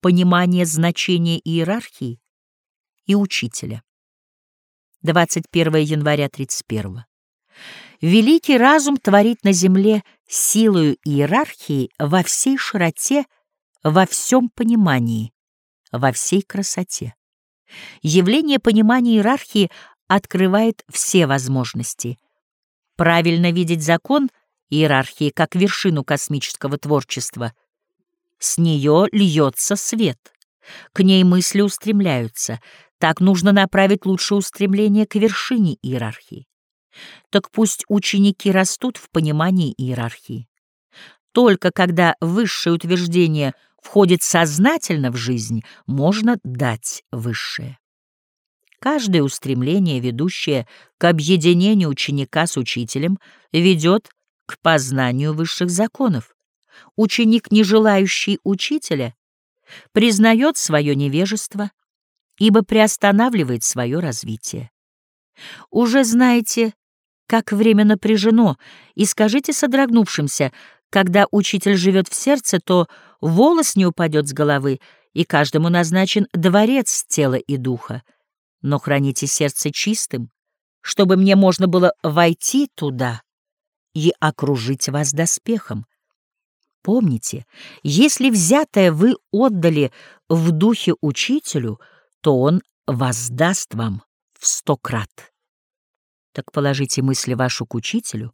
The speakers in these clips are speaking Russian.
понимание значения иерархии и учителя. 21 января 31. Великий разум творит на земле силою иерархии во всей широте, во всем понимании, во всей красоте. Явление понимания иерархии открывает все возможности. Правильно видеть закон иерархии как вершину космического творчества. С нее льется свет, к ней мысли устремляются. Так нужно направить лучшее устремление к вершине иерархии. Так пусть ученики растут в понимании иерархии. Только когда высшее утверждение входит сознательно в жизнь, можно дать высшее. Каждое устремление, ведущее к объединению ученика с учителем, ведет к познанию высших законов. Ученик, не желающий учителя, признает свое невежество, ибо приостанавливает свое развитие. Уже знаете, как время напряжено, и скажите содрогнувшимся, когда учитель живет в сердце, то волос не упадет с головы, и каждому назначен дворец тела и духа. Но храните сердце чистым, чтобы мне можно было войти туда и окружить вас доспехом. Помните, если взятое вы отдали в духе учителю, то он воздаст вам в сто крат. Так положите мысли вашу к учителю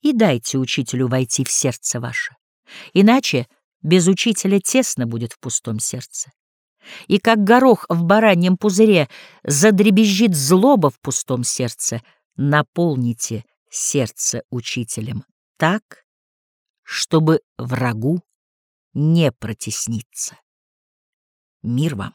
и дайте учителю войти в сердце ваше. Иначе без учителя тесно будет в пустом сердце. И как горох в бараньем пузыре задребезжит злоба в пустом сердце, наполните сердце учителем так, чтобы врагу не протесниться. Мир вам!